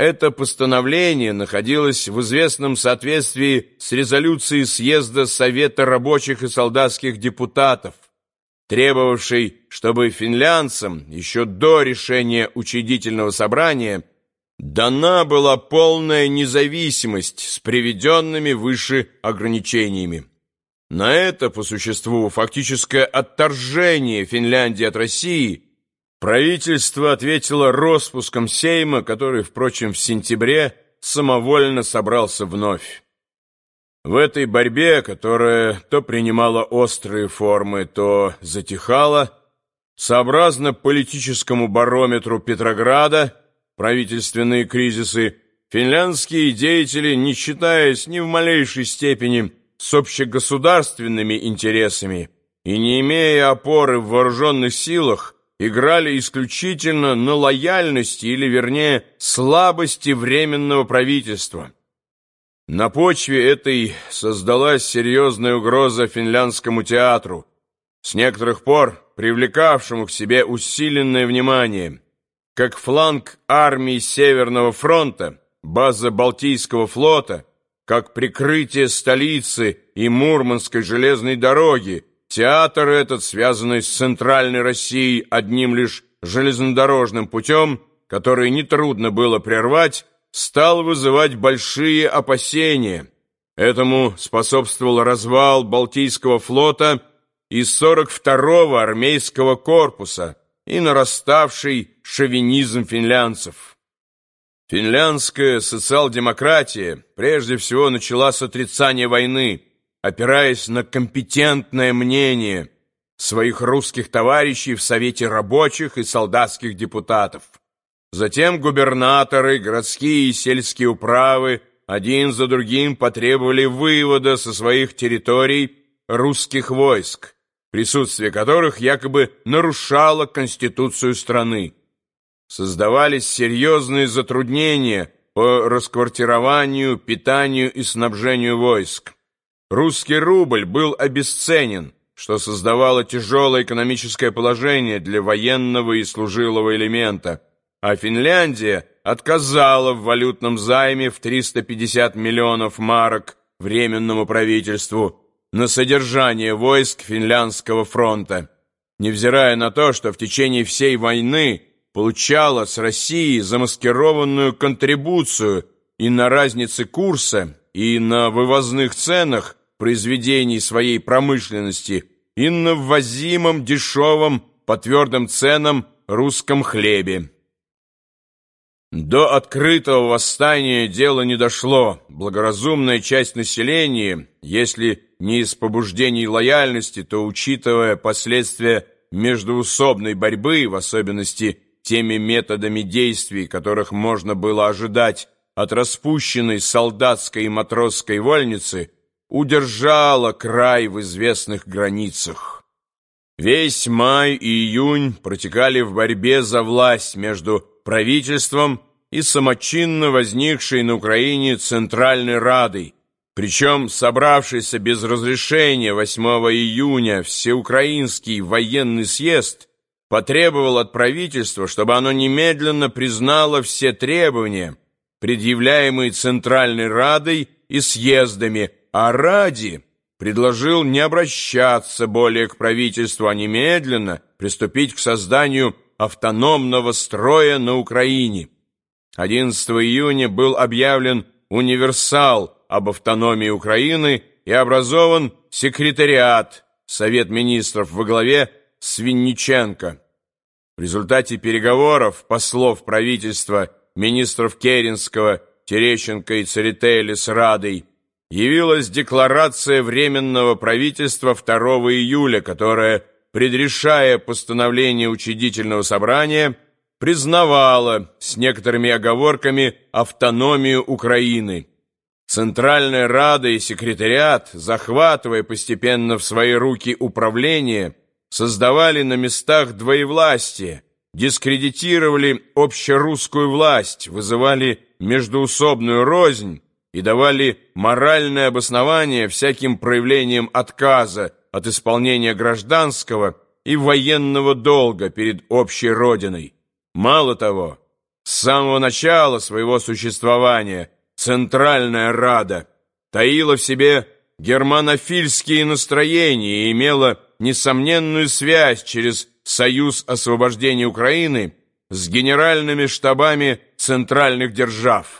Это постановление находилось в известном соответствии с резолюцией съезда Совета рабочих и солдатских депутатов, требовавшей, чтобы финлянцам еще до решения учредительного собрания дана была полная независимость с приведенными выше ограничениями. На это, по существу, фактическое отторжение Финляндии от России – Правительство ответило распуском Сейма, который, впрочем, в сентябре самовольно собрался вновь. В этой борьбе, которая то принимала острые формы, то затихала, сообразно политическому барометру Петрограда, правительственные кризисы, финляндские деятели, не считаясь ни в малейшей степени с общегосударственными интересами и не имея опоры в вооруженных силах, играли исключительно на лояльности или, вернее, слабости Временного правительства. На почве этой создалась серьезная угроза финляндскому театру, с некоторых пор привлекавшему к себе усиленное внимание, как фланг армии Северного фронта, база Балтийского флота, как прикрытие столицы и Мурманской железной дороги, Театр этот, связанный с Центральной Россией одним лишь железнодорожным путем, который нетрудно было прервать, стал вызывать большие опасения. Этому способствовал развал Балтийского флота и 42-го армейского корпуса и нараставший шовинизм финлянцев. Финляндская социал-демократия прежде всего начала с отрицания войны, опираясь на компетентное мнение своих русских товарищей в Совете рабочих и солдатских депутатов. Затем губернаторы, городские и сельские управы один за другим потребовали вывода со своих территорий русских войск, присутствие которых якобы нарушало конституцию страны. Создавались серьезные затруднения по расквартированию, питанию и снабжению войск. Русский рубль был обесценен, что создавало тяжелое экономическое положение для военного и служилого элемента, а Финляндия отказала в валютном займе в 350 миллионов марок Временному правительству на содержание войск Финляндского фронта, невзирая на то, что в течение всей войны получала с России замаскированную контрибуцию и на разнице курса, и на вывозных ценах произведений своей промышленности и на ввозимом дешевом по твердым ценам русском хлебе. До открытого восстания дело не дошло. Благоразумная часть населения, если не из побуждений лояльности, то учитывая последствия междуусобной борьбы, в особенности теми методами действий, которых можно было ожидать от распущенной солдатской и матросской вольницы, удержала край в известных границах. Весь май и июнь протекали в борьбе за власть между правительством и самочинно возникшей на Украине Центральной Радой, причем собравшийся без разрешения 8 июня Всеукраинский военный съезд потребовал от правительства, чтобы оно немедленно признало все требования, предъявляемые Центральной Радой и съездами, а ради предложил не обращаться более к правительству, а немедленно приступить к созданию автономного строя на Украине. 11 июня был объявлен универсал об автономии Украины и образован секретариат Совет министров во главе с Винниченко. В результате переговоров послов правительства министров Керенского, Терещенко и Церетели с Радой явилась декларация Временного правительства 2 июля, которая, предрешая постановление учредительного собрания, признавала с некоторыми оговорками автономию Украины. Центральная Рада и секретариат, захватывая постепенно в свои руки управление, создавали на местах двоевластие, дискредитировали общерусскую власть, вызывали междуусобную рознь, и давали моральное обоснование всяким проявлениям отказа от исполнения гражданского и военного долга перед общей родиной. Мало того, С самого начала своего существования Центральная Рада таила в себе германофильские настроения и имела несомненную связь через Союз освобождения Украины с генеральными штабами центральных держав.